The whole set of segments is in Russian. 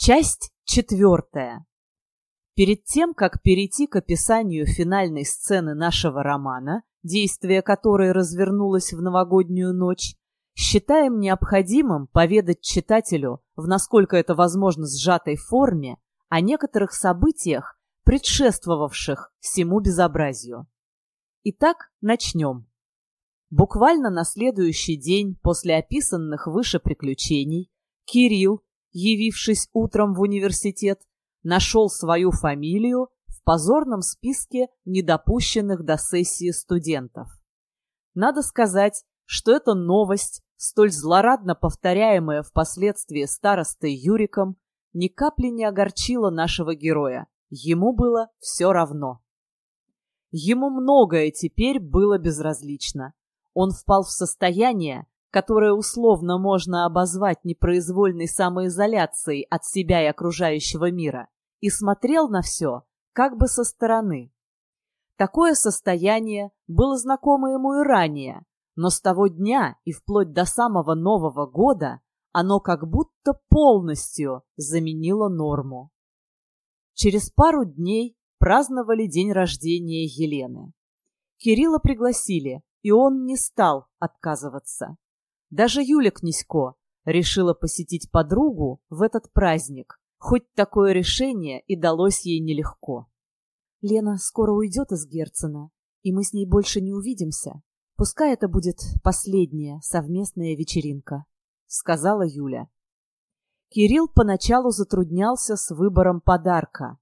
Часть четвертая. Перед тем, как перейти к описанию финальной сцены нашего романа, действие которой развернулось в новогоднюю ночь, считаем необходимым поведать читателю, в насколько это возможно сжатой форме, о некоторых событиях, предшествовавших всему безобразию. Итак, начнем. Буквально на следующий день после описанных выше приключений Кирилл, явившись утром в университет, нашел свою фамилию в позорном списке недопущенных до сессии студентов. Надо сказать, что эта новость, столь злорадно повторяемая впоследствии старостой Юриком, ни капли не огорчила нашего героя. Ему было все равно. Ему многое теперь было безразлично. Он впал в состояние, которое условно можно обозвать непроизвольной самоизоляцией от себя и окружающего мира, и смотрел на все как бы со стороны. Такое состояние было знакомо ему и ранее, но с того дня и вплоть до самого Нового года оно как будто полностью заменило норму. Через пару дней праздновали день рождения Елены. Кирилла пригласили, и он не стал отказываться. Даже Юля Князько решила посетить подругу в этот праздник, хоть такое решение и далось ей нелегко. Лена скоро уйдет из Герцена, и мы с ней больше не увидимся. Пускай это будет последняя совместная вечеринка, — сказала Юля. Кирилл поначалу затруднялся с выбором подарка,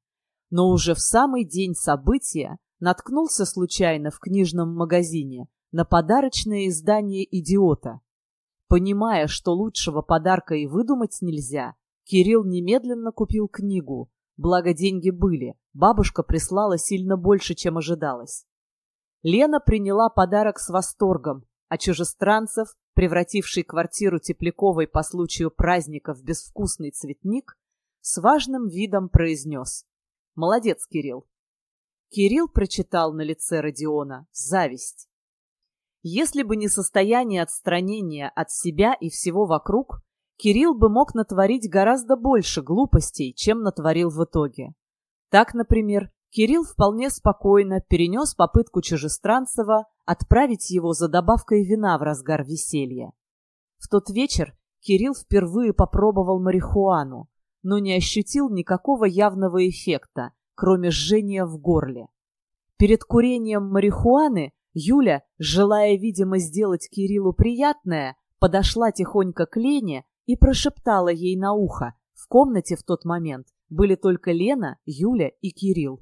но уже в самый день события наткнулся случайно в книжном магазине на подарочное издание «Идиота», Понимая, что лучшего подарка и выдумать нельзя, Кирилл немедленно купил книгу. Благо деньги были, бабушка прислала сильно больше, чем ожидалось. Лена приняла подарок с восторгом, а чужестранцев, превративший квартиру Тепляковой по случаю праздника в безвкусный цветник, с важным видом произнес. «Молодец, Кирилл!» Кирилл прочитал на лице Родиона зависть. Если бы не состояние отстранения от себя и всего вокруг, Кирилл бы мог натворить гораздо больше глупостей, чем натворил в итоге. Так, например, Кирилл вполне спокойно перенес попытку Чужестранцева отправить его за добавкой вина в разгар веселья. В тот вечер Кирилл впервые попробовал марихуану, но не ощутил никакого явного эффекта, кроме жжения в горле. Перед курением марихуаны Юля, желая, видимо, сделать Кириллу приятное, подошла тихонько к Лене и прошептала ей на ухо. В комнате в тот момент были только Лена, Юля и Кирилл.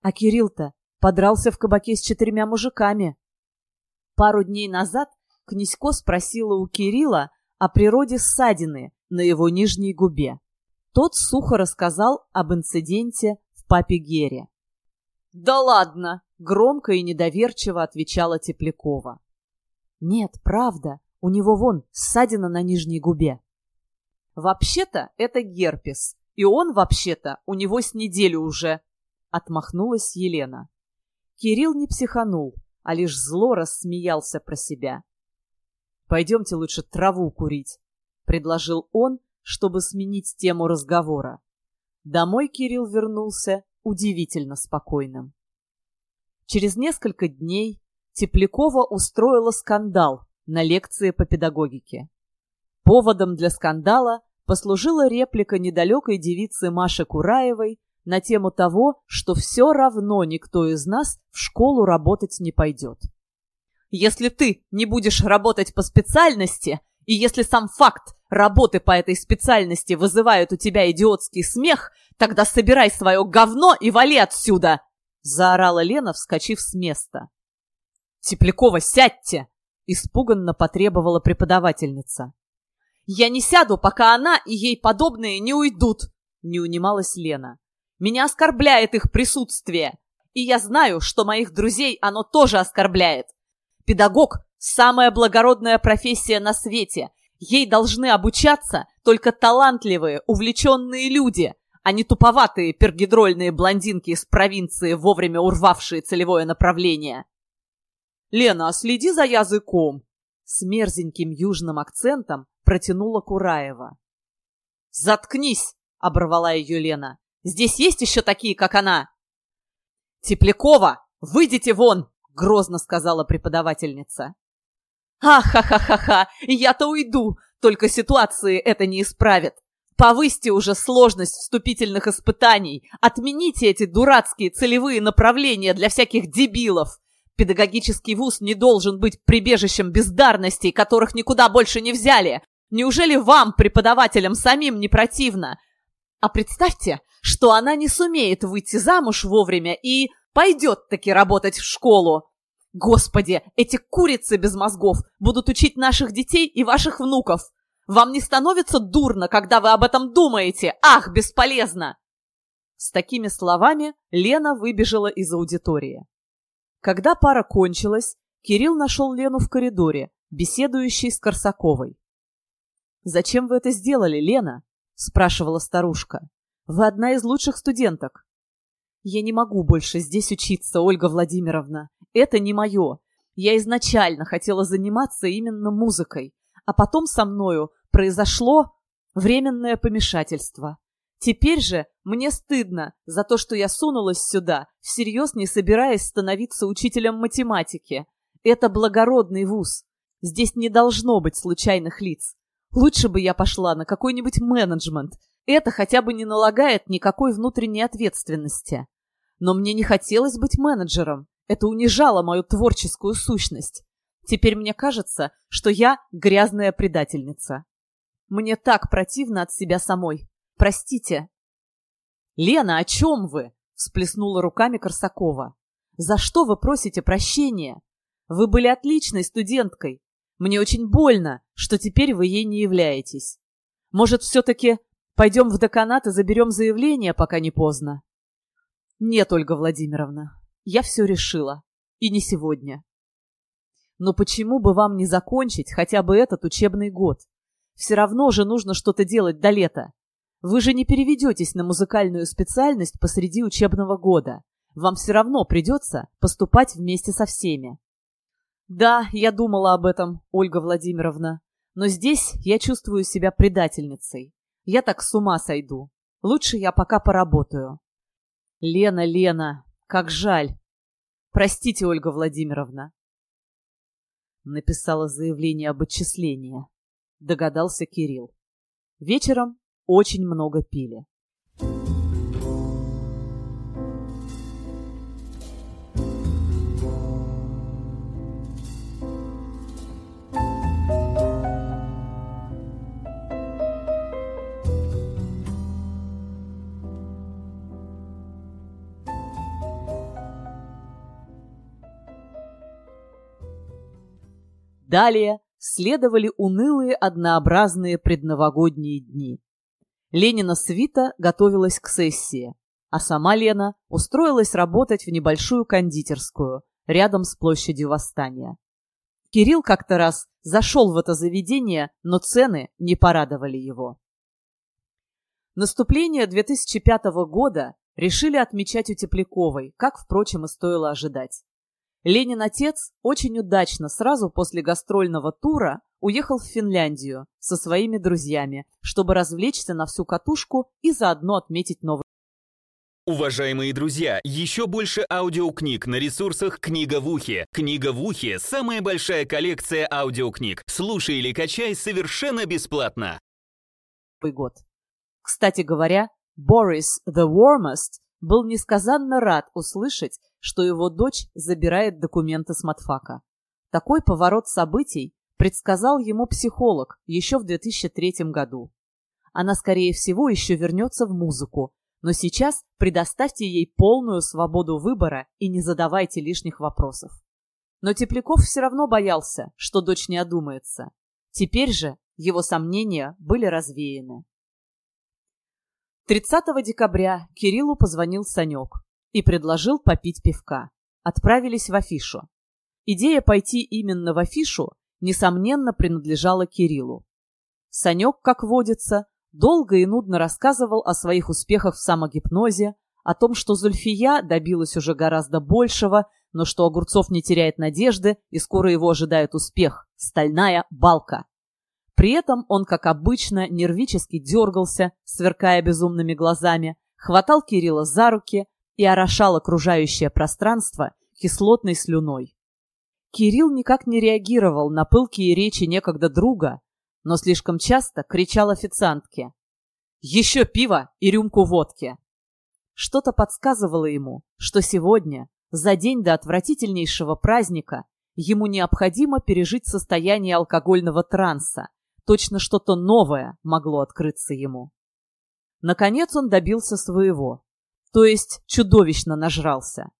А Кирилл-то подрался в кабаке с четырьмя мужиками. Пару дней назад Князько спросила у Кирилла о природе ссадины на его нижней губе. Тот сухо рассказал об инциденте в папе Гере. «Да ладно!» — громко и недоверчиво отвечала Теплякова. «Нет, правда, у него вон ссадина на нижней губе». «Вообще-то это герпес, и он, вообще-то, у него с неделю уже», — отмахнулась Елена. Кирилл не психанул, а лишь зло рассмеялся про себя. «Пойдемте лучше траву курить», — предложил он, чтобы сменить тему разговора. Домой Кирилл вернулся удивительно спокойным. Через несколько дней Теплякова устроила скандал на лекции по педагогике. Поводом для скандала послужила реплика недалекой девицы Маши Кураевой на тему того, что все равно никто из нас в школу работать не пойдет. «Если ты не будешь работать по специальности, и если сам факт работы по этой специальности вызывает у тебя идиотский смех, тогда собирай свое говно и вали отсюда!» Заорала Лена, вскочив с места. «Теплякова, сядьте!» Испуганно потребовала преподавательница. «Я не сяду, пока она и ей подобные не уйдут!» Не унималась Лена. «Меня оскорбляет их присутствие, и я знаю, что моих друзей оно тоже оскорбляет. Педагог – самая благородная профессия на свете. Ей должны обучаться только талантливые, увлеченные люди, а не туповатые пергидрольные блондинки из провинции, вовремя урвавшие целевое направление. «Лена, следи за языком!» С мерзеньким южным акцентом протянула Кураева. «Заткнись!» — оборвала ее Лена. «Здесь есть еще такие, как она?» «Теплякова, выйдите вон!» — грозно сказала преподавательница. «Ах-ха-ха-ха-ха! Я-то уйду! Только ситуации это не исправит! Повысьте уже сложность вступительных испытаний! Отмените эти дурацкие целевые направления для всяких дебилов! Педагогический вуз не должен быть прибежищем бездарностей, которых никуда больше не взяли! Неужели вам, преподавателям, самим не противно? А представьте, что она не сумеет выйти замуж вовремя и пойдет таки работать в школу. Господи, эти курицы без мозгов будут учить наших детей и ваших внуков. Вам не становится дурно, когда вы об этом думаете? Ах, бесполезно!» С такими словами Лена выбежала из аудитории. Когда пара кончилась, Кирилл нашел Лену в коридоре, беседующей с Корсаковой. «Зачем вы это сделали, Лена?» – спрашивала старушка. «Вы одна из лучших студенток». «Я не могу больше здесь учиться, Ольга Владимировна. Это не мое. Я изначально хотела заниматься именно музыкой, а потом со мною произошло временное помешательство. Теперь же мне стыдно за то, что я сунулась сюда, всерьез не собираясь становиться учителем математики. Это благородный вуз. Здесь не должно быть случайных лиц. Лучше бы я пошла на какой-нибудь менеджмент. Это хотя бы не налагает никакой внутренней ответственности. Но мне не хотелось быть менеджером. Это унижало мою творческую сущность. Теперь мне кажется, что я грязная предательница. Мне так противно от себя самой. Простите. Лена, о чем вы? Всплеснула руками Корсакова. За что вы просите прощения? Вы были отличной студенткой. Мне очень больно, что теперь вы ей не являетесь. Может, все-таки пойдем в деканат и заберем заявление, пока не поздно? Нет, Ольга Владимировна, я все решила. И не сегодня. Но почему бы вам не закончить хотя бы этот учебный год? Все равно же нужно что-то делать до лета. Вы же не переведетесь на музыкальную специальность посреди учебного года. Вам все равно придется поступать вместе со всеми. Да, я думала об этом, Ольга Владимировна. Но здесь я чувствую себя предательницей. Я так с ума сойду. Лучше я пока поработаю. Лена, Лена, как жаль. Простите, Ольга Владимировна. Написала заявление об отчислении догадался Кирилл. Вечером очень много пили. Далее следовали унылые однообразные предновогодние дни. Ленина свита готовилась к сессии, а сама Лена устроилась работать в небольшую кондитерскую рядом с площадью Восстания. Кирилл как-то раз зашел в это заведение, но цены не порадовали его. Наступление 2005 года решили отмечать у Тепляковой, как, впрочем, и стоило ожидать. Ленин отец очень удачно сразу после гастрольного тура уехал в Финляндию со своими друзьями, чтобы развлечься на всю катушку и заодно отметить Новый Уважаемые друзья, еще больше аудиокниг на ресурсах «Книга в ухе». «Книга в ухе» — самая большая коллекция аудиокниг. Слушай или качай совершенно бесплатно. год. Кстати говоря, Борис the Warmest был несказанно рад услышать, что его дочь забирает документы с матфака. Такой поворот событий предсказал ему психолог еще в 2003 году. Она, скорее всего, еще вернется в музыку, но сейчас предоставьте ей полную свободу выбора и не задавайте лишних вопросов. Но Тепляков все равно боялся, что дочь не одумается. Теперь же его сомнения были развеяны. 30 декабря Кириллу позвонил Санек и предложил попить пивка. Отправились в афишу. Идея пойти именно в афишу, несомненно, принадлежала Кириллу. Санек, как водится, долго и нудно рассказывал о своих успехах в самогипнозе, о том, что Зульфия добилась уже гораздо большего, но что Огурцов не теряет надежды и скоро его ожидает успех – стальная балка. При этом он, как обычно, нервически дергался, сверкая безумными глазами, хватал Кирилла за руки и орошал окружающее пространство кислотной слюной. Кирилл никак не реагировал на пылкие речи некогда друга, но слишком часто кричал официантке. «Еще пиво и рюмку водки!» Что-то подсказывало ему, что сегодня, за день до отвратительнейшего праздника, ему необходимо пережить состояние алкогольного транса, точно что-то новое могло открыться ему. Наконец он добился своего, то есть чудовищно нажрался.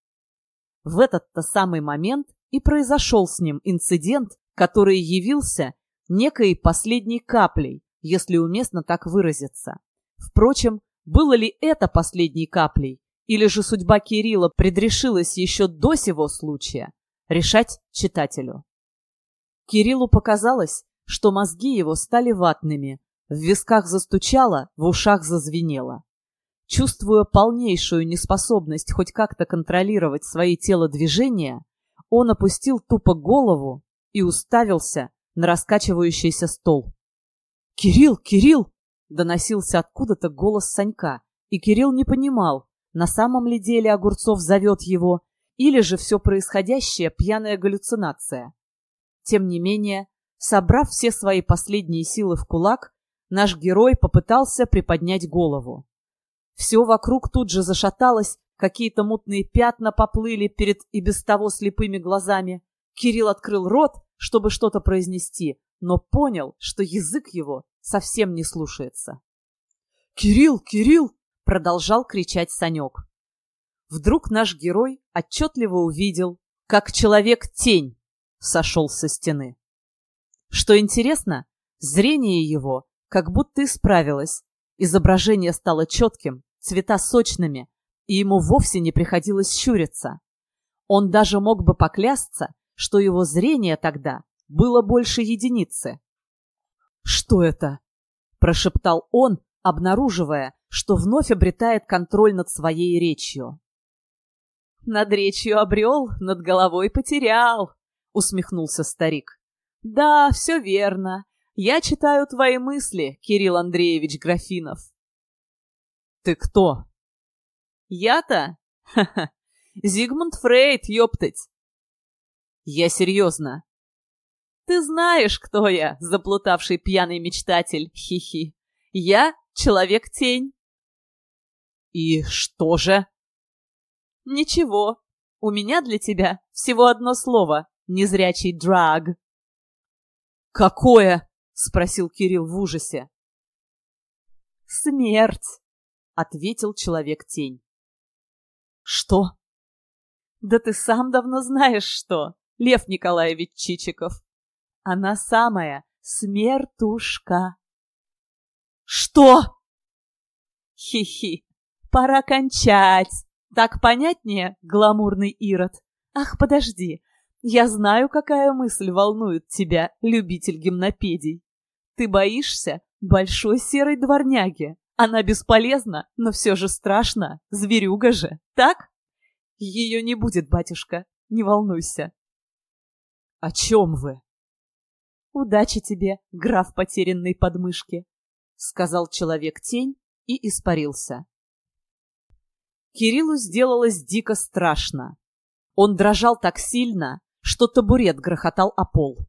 В этот-то самый момент и произошел с ним инцидент, который явился некой последней каплей, если уместно так выразиться. Впрочем, было ли это последней каплей, или же судьба Кирилла предрешилась еще до сего случая, решать читателю. Кириллу показалось, что мозги его стали ватными, в висках застучало, в ушах зазвенело. Чувствуя полнейшую неспособность хоть как-то контролировать свои телодвижения, он опустил тупо голову и уставился на раскачивающийся стол. «Кирилл! Кирилл!» — доносился откуда-то голос Санька, и Кирилл не понимал, на самом ли деле Огурцов зовет его, или же все происходящее — пьяная галлюцинация. Тем не менее, собрав все свои последние силы в кулак, наш герой попытался приподнять голову. Все вокруг тут же зашаталось, какие-то мутные пятна поплыли перед и без того слепыми глазами. Кирилл открыл рот, чтобы что-то произнести, но понял, что язык его совсем не слушается. «Кирилл! Кирилл!» — продолжал кричать Санек. Вдруг наш герой отчетливо увидел, как человек-тень сошел со стены. Что интересно, зрение его как будто исправилось, изображение стало четким, цвета сочными, и ему вовсе не приходилось щуриться. Он даже мог бы поклясться, что его зрение тогда было больше единицы. «Что это?» – прошептал он, обнаруживая, что вновь обретает контроль над своей речью. «Над речью обрел, над головой потерял», — усмехнулся старик. «Да, все верно. Я читаю твои мысли, Кирилл Андреевич Графинов». «Ты кто?» «Я-то? Ха-ха! Зигмунд Фрейд, ёптать!» «Я серьезно». «Ты знаешь, кто я, заплутавший пьяный мечтатель, хихи. Я — человек-тень». «И что же?» «Ничего. У меня для тебя всего одно слово — незрячий драг». «Какое?» — спросил Кирилл в ужасе. «Смерть», — ответил человек-тень. «Что?» «Да ты сам давно знаешь что, Лев Николаевич Чичиков. Она самая смертушка». «Что?» «Хи-хи, пора кончать. Так понятнее, гламурный Ирод? Ах, подожди, я знаю, какая мысль волнует тебя, любитель гимнопедий. Ты боишься большой серой дворняги. Она бесполезна, но все же страшна, зверюга же, так? Ее не будет, батюшка, не волнуйся. О чем вы? Удачи тебе, граф потерянной подмышки, сказал человек-тень и испарился. Кириллу сделалось дико страшно. Он дрожал так сильно, что табурет грохотал о пол.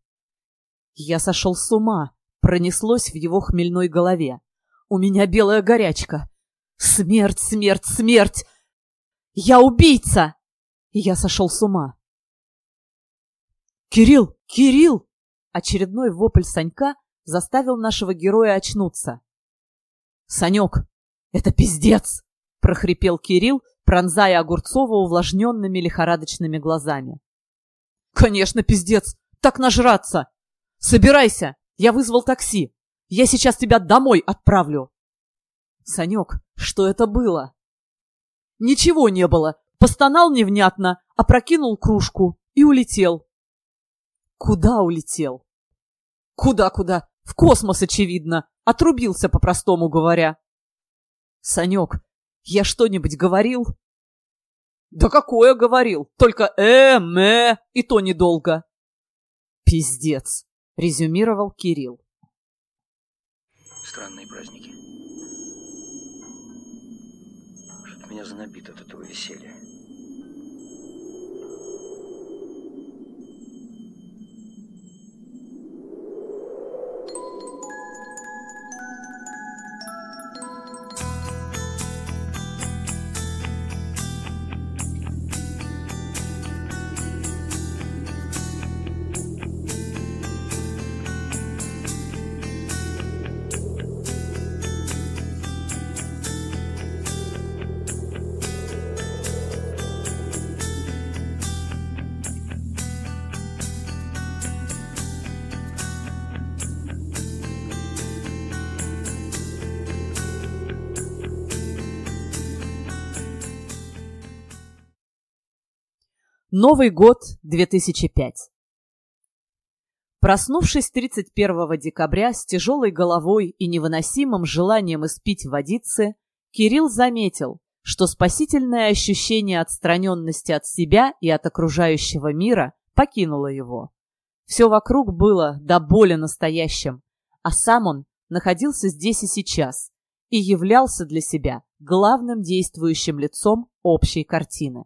Я сошел с ума, пронеслось в его хмельной голове. У меня белая горячка. Смерть, смерть, смерть! Я убийца! Я сошел с ума. «Кирилл! Кирилл!» Очередной вопль Санька заставил нашего героя очнуться. «Санек, это пиздец!» — прохрипел Кирилл, пронзая Огурцова увлажненными лихорадочными глазами. «Конечно, пиздец! Так нажраться! Собирайся! Я вызвал такси! Я сейчас тебя домой отправлю!» «Санек, что это было?» «Ничего не было! Постонал невнятно, опрокинул кружку и улетел». «Куда улетел?» «Куда-куда? В космос, очевидно! Отрубился, по-простому говоря!» «Санек, я что-нибудь говорил?» «Да какое говорил? Только э-мэ, и то недолго». «Пиздец», — резюмировал Кирилл. Странные праздники. Что-то меня знобит от этого веселья. Новый год 2005 Проснувшись 31 декабря с тяжелой головой и невыносимым желанием испить водицы, Кирилл заметил, что спасительное ощущение отстраненности от себя и от окружающего мира покинуло его. Все вокруг было до боли настоящим, а сам он находился здесь и сейчас и являлся для себя главным действующим лицом общей картины.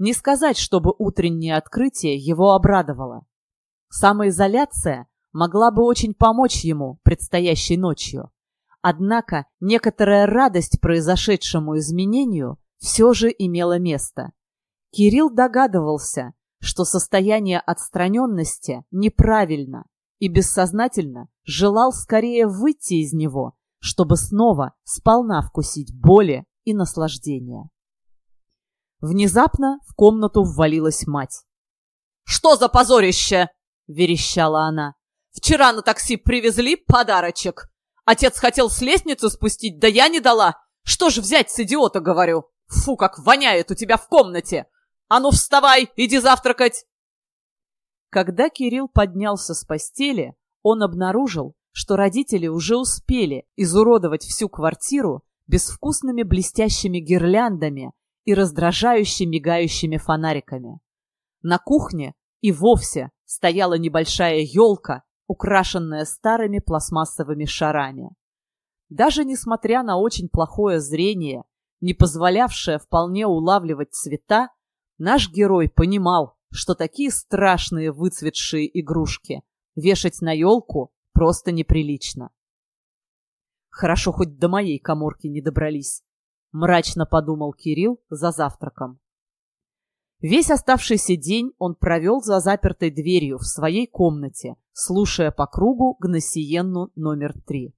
Не сказать, чтобы утреннее открытие его обрадовало. Самоизоляция могла бы очень помочь ему предстоящей ночью. Однако некоторая радость произошедшему изменению все же имела место. Кирилл догадывался, что состояние отстраненности неправильно и бессознательно желал скорее выйти из него, чтобы снова сполна вкусить боли и наслаждения. Внезапно в комнату ввалилась мать. «Что за позорище?» — верещала она. «Вчера на такси привезли подарочек. Отец хотел с лестницы спустить, да я не дала. Что ж взять с идиота, говорю? Фу, как воняет у тебя в комнате! А ну вставай, иди завтракать!» Когда Кирилл поднялся с постели, он обнаружил, что родители уже успели изуродовать всю квартиру безвкусными блестящими гирляндами и раздражающе мигающими фонариками. На кухне и вовсе стояла небольшая елка, украшенная старыми пластмассовыми шарами. Даже несмотря на очень плохое зрение, не позволявшее вполне улавливать цвета, наш герой понимал, что такие страшные выцветшие игрушки вешать на елку просто неприлично. Хорошо, хоть до моей коморки не добрались. — мрачно подумал Кирилл за завтраком. Весь оставшийся день он провел за запертой дверью в своей комнате, слушая по кругу Гносиенну номер три.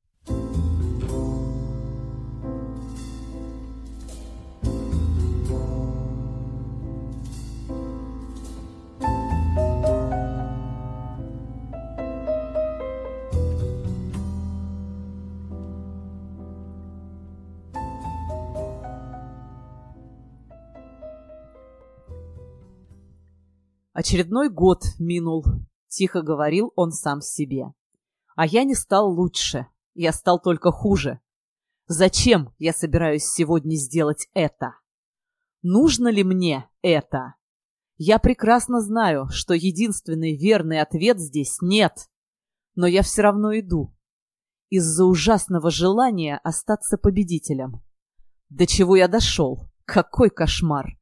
Очередной год минул, тихо говорил он сам себе. А я не стал лучше, я стал только хуже. Зачем я собираюсь сегодня сделать это? Нужно ли мне это? Я прекрасно знаю, что единственный верный ответ здесь нет. Но я все равно иду. Из-за ужасного желания остаться победителем. До чего я дошел? Какой кошмар!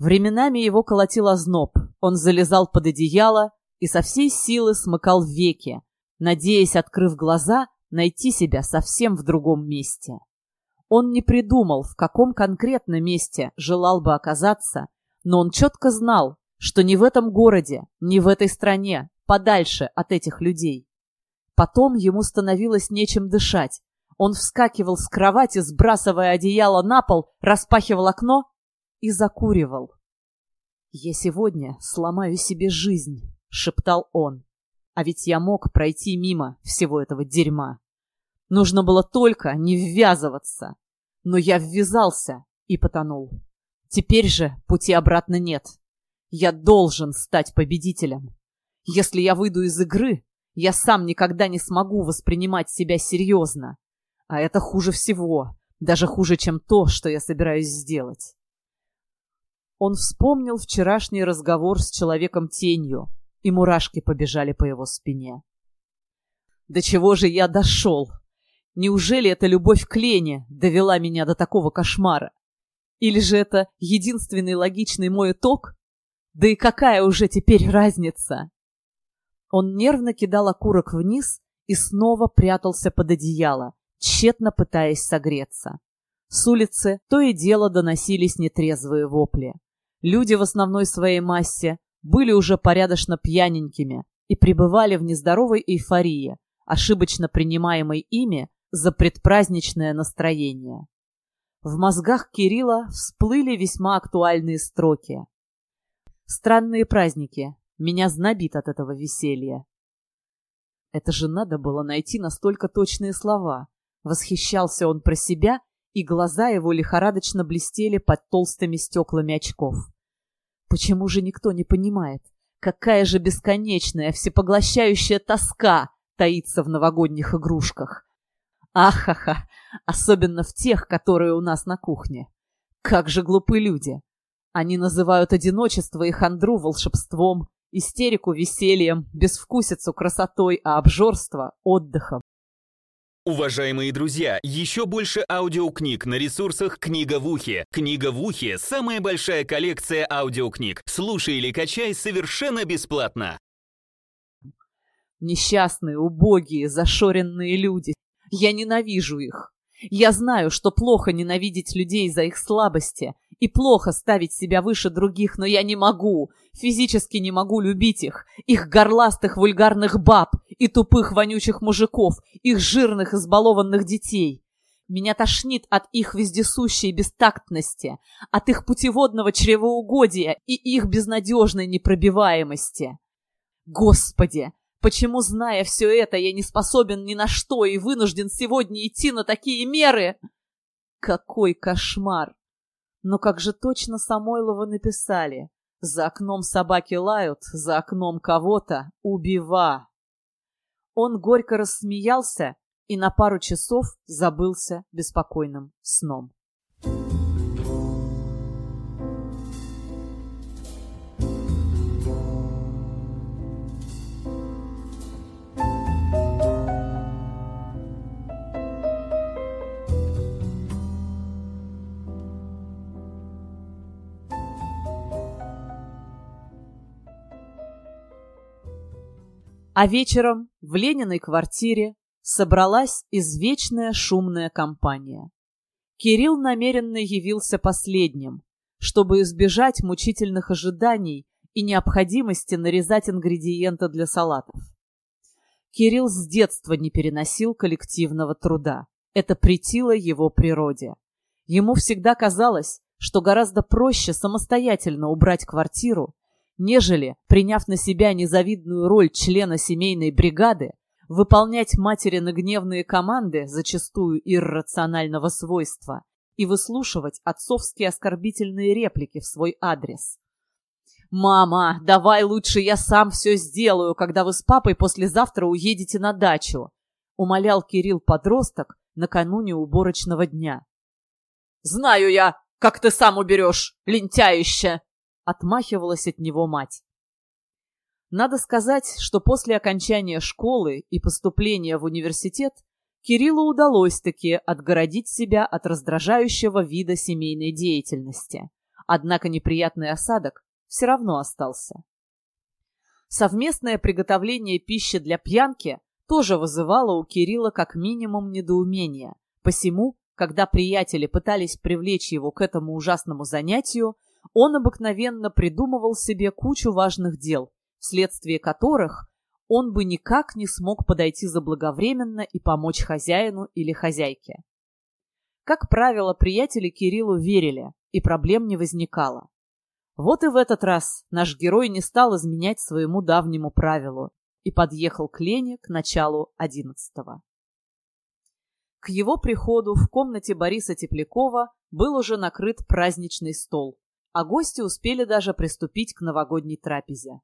Временами его колотил озноб, он залезал под одеяло и со всей силы смыкал веки, надеясь, открыв глаза, найти себя совсем в другом месте. Он не придумал, в каком конкретно месте желал бы оказаться, но он четко знал, что ни в этом городе, ни в этой стране, подальше от этих людей. Потом ему становилось нечем дышать. Он вскакивал с кровати, сбрасывая одеяло на пол, распахивал окно и закуривал. «Я сегодня сломаю себе жизнь», — шептал он. «А ведь я мог пройти мимо всего этого дерьма. Нужно было только не ввязываться. Но я ввязался и потонул. Теперь же пути обратно нет. Я должен стать победителем. Если я выйду из игры, я сам никогда не смогу воспринимать себя серьезно. А это хуже всего, даже хуже, чем то, что я собираюсь сделать. Он вспомнил вчерашний разговор с человеком-тенью, и мурашки побежали по его спине. До чего же я дошел? Неужели эта любовь к Лене довела меня до такого кошмара? Или же это единственный логичный мой итог? Да и какая уже теперь разница? Он нервно кидал окурок вниз и снова прятался под одеяло, тщетно пытаясь согреться. С улицы то и дело доносились нетрезвые вопли. Люди в основной своей массе были уже порядочно пьяненькими и пребывали в нездоровой эйфории, ошибочно принимаемой ими за предпраздничное настроение. В мозгах Кирилла всплыли весьма актуальные строки. «Странные праздники. Меня знобит от этого веселья». Это же надо было найти настолько точные слова. Восхищался он про себя, и глаза его лихорадочно блестели под толстыми стеклами очков. Почему же никто не понимает, какая же бесконечная, всепоглощающая тоска таится в новогодних игрушках? Ахаха! Особенно в тех, которые у нас на кухне. Как же глупы люди! Они называют одиночество и хандру волшебством, истерику весельем, безвкусицу красотой, а обжорство отдыхом. Уважаемые друзья, еще больше аудиокниг на ресурсах «Книга в ухе». «Книга в ухе» — самая большая коллекция аудиокниг. Слушай или качай совершенно бесплатно. Несчастные, убогие, зашоренные люди. Я ненавижу их. Я знаю, что плохо ненавидеть людей за их слабости и плохо ставить себя выше других, но я не могу, физически не могу любить их, их горластых вульгарных баб и тупых вонючих мужиков, их жирных избалованных детей. Меня тошнит от их вездесущей бестактности, от их путеводного чревоугодия и их безнадежной непробиваемости. Господи, Почему, зная все это, я не способен ни на что и вынужден сегодня идти на такие меры? Какой кошмар! Но как же точно Самойлова написали? За окном собаки лают, за окном кого-то убива. Он горько рассмеялся и на пару часов забылся беспокойным сном. А вечером в Лениной квартире собралась извечная шумная компания. Кирилл намеренно явился последним, чтобы избежать мучительных ожиданий и необходимости нарезать ингредиенты для салатов. Кирилл с детства не переносил коллективного труда. Это претило его природе. Ему всегда казалось, что гораздо проще самостоятельно убрать квартиру, нежели, приняв на себя незавидную роль члена семейной бригады, выполнять материны гневные команды, зачастую иррационального свойства, и выслушивать отцовские оскорбительные реплики в свой адрес. «Мама, давай лучше я сам все сделаю, когда вы с папой послезавтра уедете на дачу», умолял Кирилл-подросток накануне уборочного дня. «Знаю я, как ты сам уберешь, лентяище!» Отмахивалась от него мать. Надо сказать, что после окончания школы и поступления в университет Кириллу удалось-таки отгородить себя от раздражающего вида семейной деятельности. Однако неприятный осадок все равно остался. Совместное приготовление пищи для пьянки тоже вызывало у Кирилла как минимум недоумение. Посему, когда приятели пытались привлечь его к этому ужасному занятию, он обыкновенно придумывал себе кучу важных дел, вследствие которых он бы никак не смог подойти заблаговременно и помочь хозяину или хозяйке. Как правило, приятели Кириллу верили, и проблем не возникало. Вот и в этот раз наш герой не стал изменять своему давнему правилу и подъехал к Лене к началу одиннадцатого. К его приходу в комнате Бориса Теплякова был уже накрыт праздничный стол, а гости успели даже приступить к новогодней трапезе.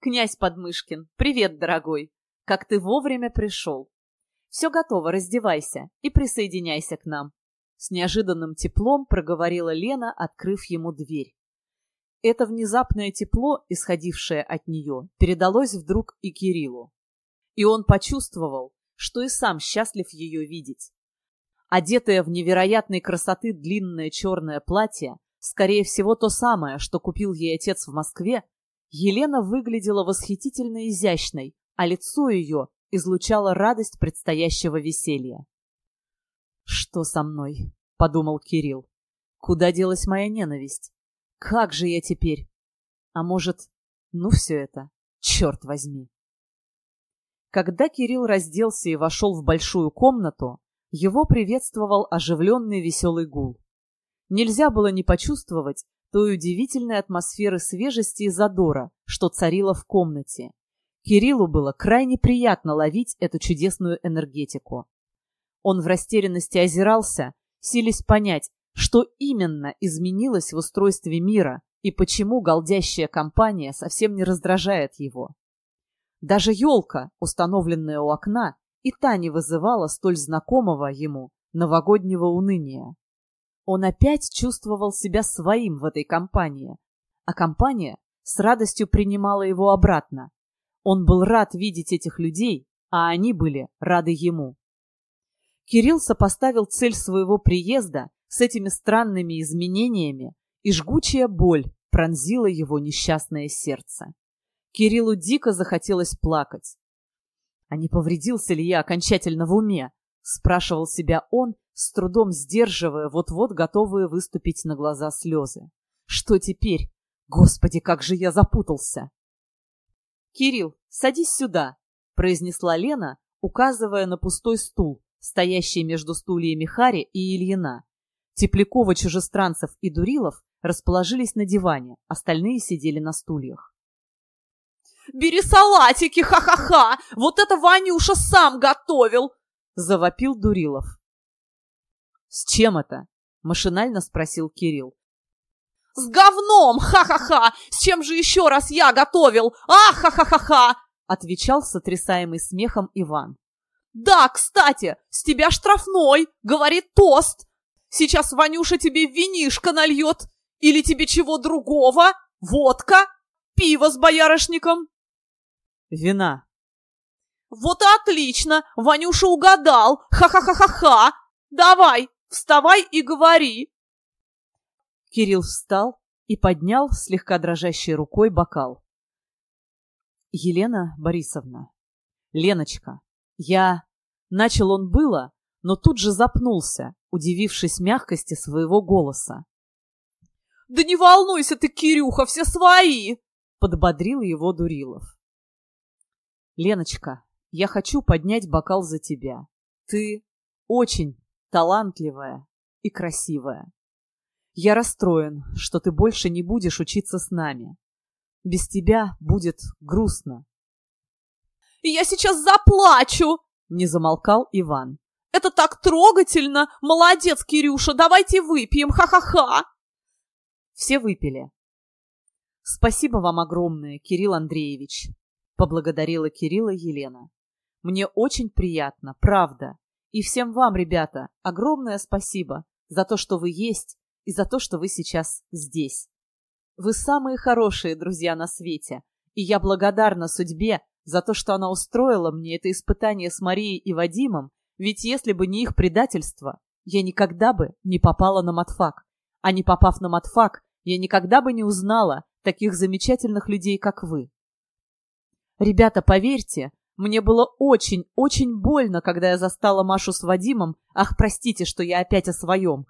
«Князь Подмышкин, привет, дорогой! Как ты вовремя пришел! Все готово, раздевайся и присоединяйся к нам!» С неожиданным теплом проговорила Лена, открыв ему дверь. Это внезапное тепло, исходившее от нее, передалось вдруг и Кириллу. и он почувствовал, что и сам счастлив ее видеть. Одетая в невероятной красоты длинное черное платье, скорее всего то самое, что купил ей отец в Москве, Елена выглядела восхитительно изящной, а лицо ее излучало радость предстоящего веселья. «Что со мной?» — подумал Кирилл. «Куда делась моя ненависть? Как же я теперь? А может, ну все это, черт возьми!» Когда Кирилл разделся и вошел в большую комнату, его приветствовал оживленный веселый гул. Нельзя было не почувствовать той удивительной атмосферы свежести и задора, что царила в комнате. Кириллу было крайне приятно ловить эту чудесную энергетику. Он в растерянности озирался, силясь понять, что именно изменилось в устройстве мира и почему голдящая компания совсем не раздражает его. Даже елка, установленная у окна, и та не вызывала столь знакомого ему новогоднего уныния. Он опять чувствовал себя своим в этой компании, а компания с радостью принимала его обратно. Он был рад видеть этих людей, а они были рады ему. Кирилл сопоставил цель своего приезда с этими странными изменениями, и жгучая боль пронзила его несчастное сердце. Кириллу дико захотелось плакать. «А не повредился ли я окончательно в уме?» — спрашивал себя он, с трудом сдерживая вот-вот готовые выступить на глаза слезы. «Что теперь? Господи, как же я запутался!» «Кирилл, садись сюда!» — произнесла Лена, указывая на пустой стул, стоящий между стульями Хари и Ильина. Теплякова, Чужестранцев и Дурилов расположились на диване, остальные сидели на стульях. Бери салатики, ха-ха-ха! Вот это Ванюша сам готовил!» — завопил Дурилов. «С чем это?» — машинально спросил Кирилл. «С говном! Ха-ха-ха! С чем же еще раз я готовил? А, ха-ха-ха-ха!» — отвечал сотрясаемый смехом Иван. «Да, кстати, с тебя штрафной!» — говорит тост. «Сейчас Ванюша тебе винишко нальет! Или тебе чего другого? Водка? Пиво с боярышником?» Вина. Вот и отлично! Ванюша угадал! Ха-ха-ха-ха-ха! Давай, вставай и говори!» Кирилл встал и поднял слегка дрожащей рукой бокал. «Елена Борисовна, Леночка, я...» Начал он было, но тут же запнулся, удивившись мягкости своего голоса. «Да не волнуйся ты, Кирюха, все свои!» — подбодрил его Дурилов. Леночка, я хочу поднять бокал за тебя. Ты очень талантливая и красивая. Я расстроен, что ты больше не будешь учиться с нами. Без тебя будет грустно. «Я сейчас заплачу!» — не замолкал Иван. «Это так трогательно! Молодец, Кирюша! Давайте выпьем! Ха-ха-ха!» Все выпили. Спасибо вам огромное, Кирилл Андреевич поблагодарила Кирилла Елена. Мне очень приятно, правда. И всем вам, ребята, огромное спасибо за то, что вы есть, и за то, что вы сейчас здесь. Вы самые хорошие друзья на свете, и я благодарна судьбе за то, что она устроила мне это испытание с Марией и Вадимом, ведь если бы не их предательство, я никогда бы не попала на матфак. А не попав на матфак, я никогда бы не узнала таких замечательных людей, как вы. Ребята, поверьте, мне было очень-очень больно, когда я застала Машу с Вадимом. Ах, простите, что я опять о своем.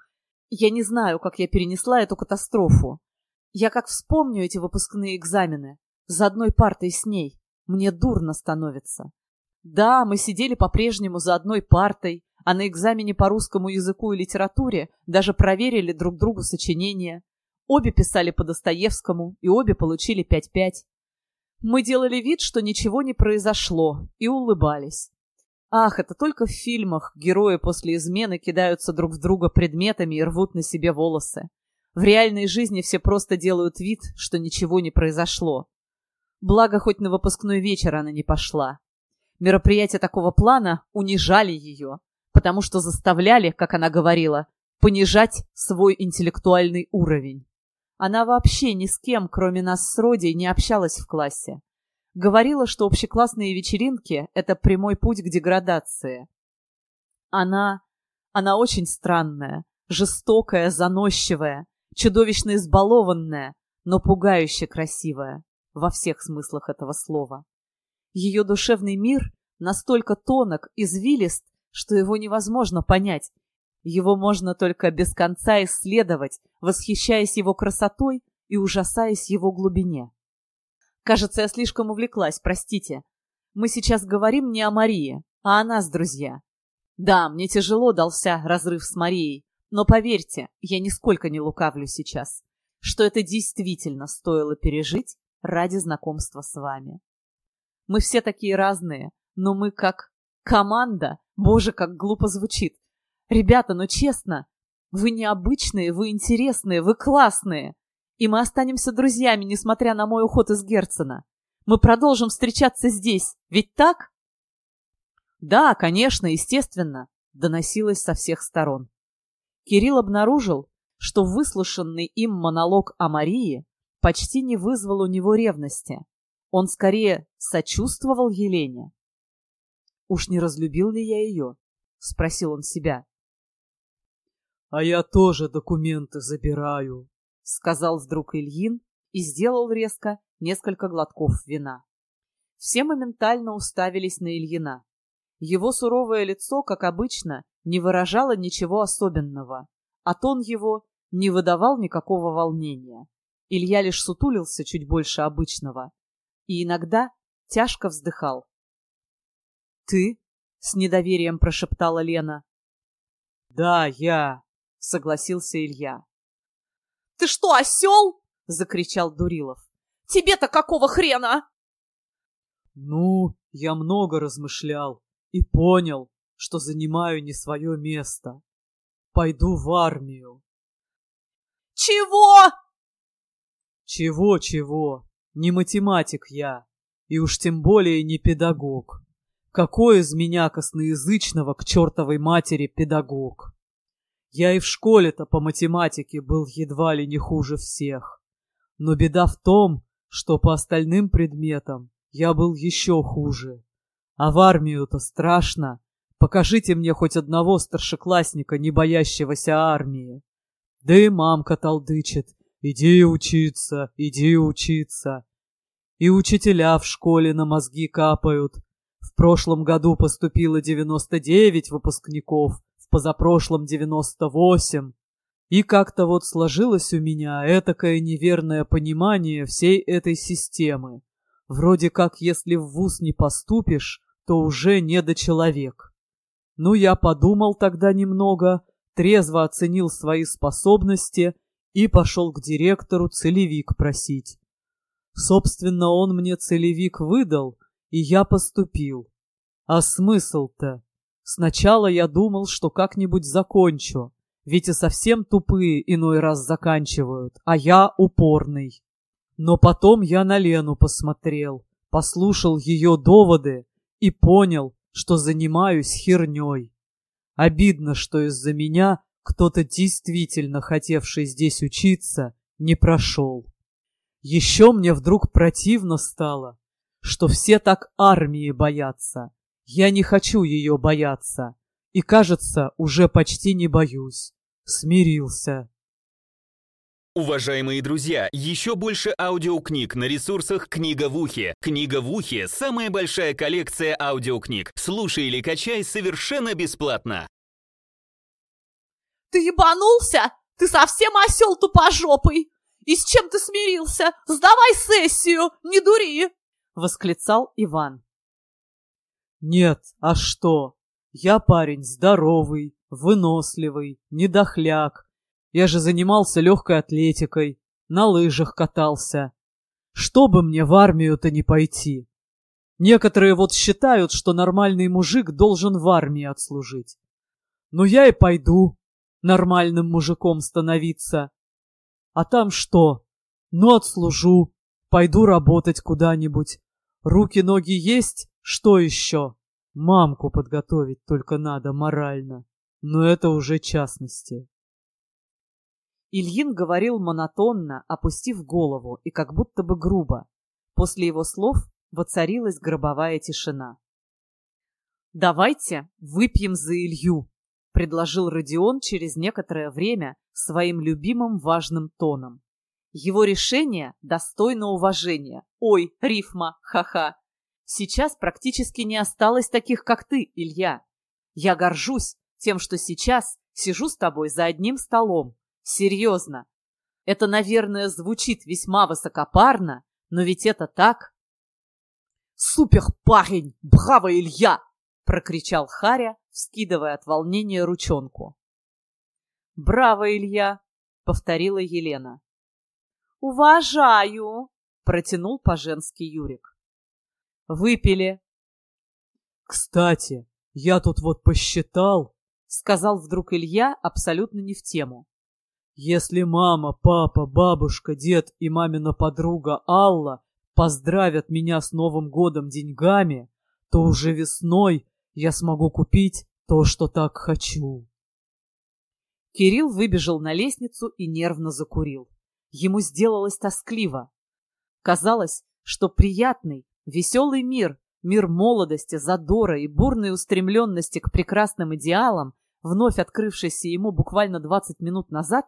Я не знаю, как я перенесла эту катастрофу. Я как вспомню эти выпускные экзамены. За одной партой с ней. Мне дурно становится. Да, мы сидели по-прежнему за одной партой, а на экзамене по русскому языку и литературе даже проверили друг другу сочинения. Обе писали по Достоевскому, и обе получили 5-5. Мы делали вид, что ничего не произошло, и улыбались. Ах, это только в фильмах герои после измены кидаются друг в друга предметами и рвут на себе волосы. В реальной жизни все просто делают вид, что ничего не произошло. Благо, хоть на выпускной вечер она не пошла. Мероприятия такого плана унижали ее, потому что заставляли, как она говорила, понижать свой интеллектуальный уровень. Она вообще ни с кем, кроме нас с Родей, не общалась в классе. Говорила, что общеклассные вечеринки — это прямой путь к деградации. Она... она очень странная, жестокая, заносчивая, чудовищно избалованная, но пугающе красивая во всех смыслах этого слова. Ее душевный мир настолько тонок, извилист, что его невозможно понять. Его можно только без конца исследовать, восхищаясь его красотой и ужасаясь его глубине. Кажется, я слишком увлеклась, простите. Мы сейчас говорим не о Марии, а о нас, друзья. Да, мне тяжело дался разрыв с Марией, но поверьте, я нисколько не лукавлю сейчас, что это действительно стоило пережить ради знакомства с вами. Мы все такие разные, но мы как команда, боже, как глупо звучит. Ребята, ну честно, вы необычные, вы интересные, вы классные. И мы останемся друзьями, несмотря на мой уход из Герцена. Мы продолжим встречаться здесь, ведь так? Да, конечно, естественно, доносилось со всех сторон. Кирилл обнаружил, что выслушанный им монолог о Марии почти не вызвал у него ревности. Он скорее сочувствовал Елене. «Уж не разлюбил ли я ее?» — спросил он себя. «А я тоже документы забираю», — сказал вдруг Ильин и сделал резко несколько глотков вина. Все моментально уставились на Ильина. Его суровое лицо, как обычно, не выражало ничего особенного, а тон его не выдавал никакого волнения. Илья лишь сутулился чуть больше обычного и иногда тяжко вздыхал. «Ты?» — с недоверием прошептала Лена. «Да, я», — согласился Илья. «Ты что, осел?» — закричал Дурилов. «Тебе-то какого хрена?» «Ну, я много размышлял и понял, что занимаю не свое место. Пойду в армию». «Чего?» «Чего-чего? Не математик я, и уж тем более не педагог. Какой из меня косноязычного к чертовой матери педагог? Я и в школе-то по математике был едва ли не хуже всех. Но беда в том, что по остальным предметам я был еще хуже. А в армию-то страшно. Покажите мне хоть одного старшеклассника, не боящегося армии. Да и мамка толдычит. Иди учиться, иди учиться. И учителя в школе на мозги капают. В прошлом году поступило 99 выпускников, в позапрошлом 98. И как-то вот сложилось у меня этакое неверное понимание всей этой системы. Вроде как, если в вуз не поступишь, то уже недочеловек. Ну, я подумал тогда немного, трезво оценил свои способности и пошел к директору целевик просить. Собственно, он мне целевик выдал, и я поступил. А смысл-то? Сначала я думал, что как-нибудь закончу, ведь и совсем тупые иной раз заканчивают, а я упорный. Но потом я на Лену посмотрел, послушал ее доводы и понял, что занимаюсь херней. Обидно, что из-за меня кто-то действительно хотевший здесь учиться не прошел. Еще мне вдруг противно стало, что все так армии боятся. Я не хочу ее бояться. И, кажется, уже почти не боюсь. Смирился. Уважаемые друзья, еще больше аудиокниг на ресурсах «Книга в ухе». «Книга в ухе» — самая большая коллекция аудиокниг. Слушай или качай совершенно бесплатно. «Ты ебанулся? Ты совсем осел тупожопый! И с чем ты смирился? Сдавай сессию, не дури!» — восклицал Иван. «Нет, а что? Я парень здоровый, выносливый, недохляк. Я же занимался легкой атлетикой, на лыжах катался. Что бы мне в армию-то не пойти? Некоторые вот считают, что нормальный мужик должен в армии отслужить. Но я и пойду нормальным мужиком становиться. А там что? Ну, отслужу, пойду работать куда-нибудь. Руки-ноги есть, что еще? Мамку подготовить только надо морально. Но это уже частности. Ильин говорил монотонно, опустив голову и как будто бы грубо. После его слов Воцарилась гробовая тишина. «Давайте выпьем за Илью», — предложил Родион через некоторое время своим любимым важным тоном. Его решение достойно уважения. Ой, рифма, ха-ха. Сейчас практически не осталось таких, как ты, Илья. Я горжусь тем, что сейчас сижу с тобой за одним столом. Серьезно. Это, наверное, звучит весьма высокопарно, но ведь это так. «Супер парень! Браво, Илья!» — прокричал Харя, вскидывая от волнения ручонку. «Браво, Илья!» — повторила Елена. «Уважаю!» — протянул по-женски Юрик. «Выпили!» «Кстати, я тут вот посчитал!» — сказал вдруг Илья абсолютно не в тему. «Если мама, папа, бабушка, дед и мамина подруга Алла поздравят меня с Новым годом деньгами, то уже весной я смогу купить то, что так хочу». Кирилл выбежал на лестницу и нервно закурил. Ему сделалось тоскливо. Казалось, что приятный, веселый мир, мир молодости, задора и бурной устремленности к прекрасным идеалам, вновь открывшийся ему буквально 20 минут назад,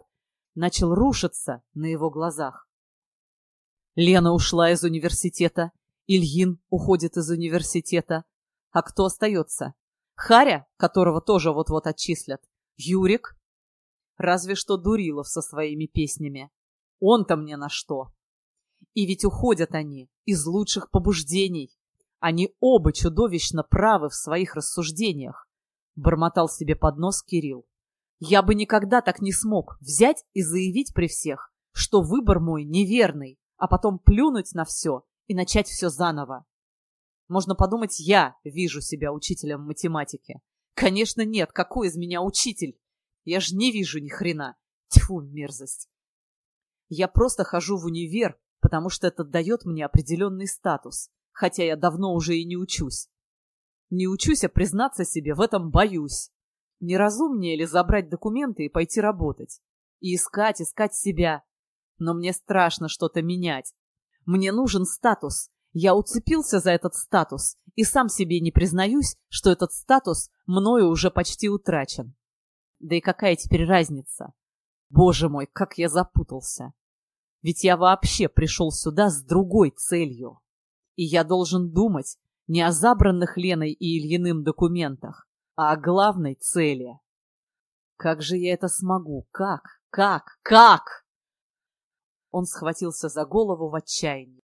начал рушиться на его глазах. Лена ушла из университета, Ильин уходит из университета. А кто остается? Харя, которого тоже вот-вот отчислят, Юрик, разве что Дурилов со своими песнями. Он-то мне на что? И ведь уходят они из лучших побуждений. Они оба чудовищно правы в своих рассуждениях. Бормотал себе под нос Кирилл. Я бы никогда так не смог взять и заявить при всех, что выбор мой неверный, а потом плюнуть на все и начать все заново. Можно подумать, я вижу себя учителем математики. Конечно, нет, какой из меня учитель? Я ж не вижу ни хрена. Тьфу, мерзость. Я просто хожу в универ, потому что это дает мне определенный статус, хотя я давно уже и не учусь. Не учусь, а признаться себе в этом боюсь. Неразумнее ли забрать документы и пойти работать? И искать, искать себя. Но мне страшно что-то менять. Мне нужен статус. Я уцепился за этот статус и сам себе не признаюсь, что этот статус мною уже почти утрачен. Да и какая теперь разница? Боже мой, как я запутался. Ведь я вообще пришел сюда с другой целью. И я должен думать не о забранных Леной и Ильиным документах, а о главной цели. Как же я это смогу? Как? Как? Как? Он схватился за голову в отчаянии.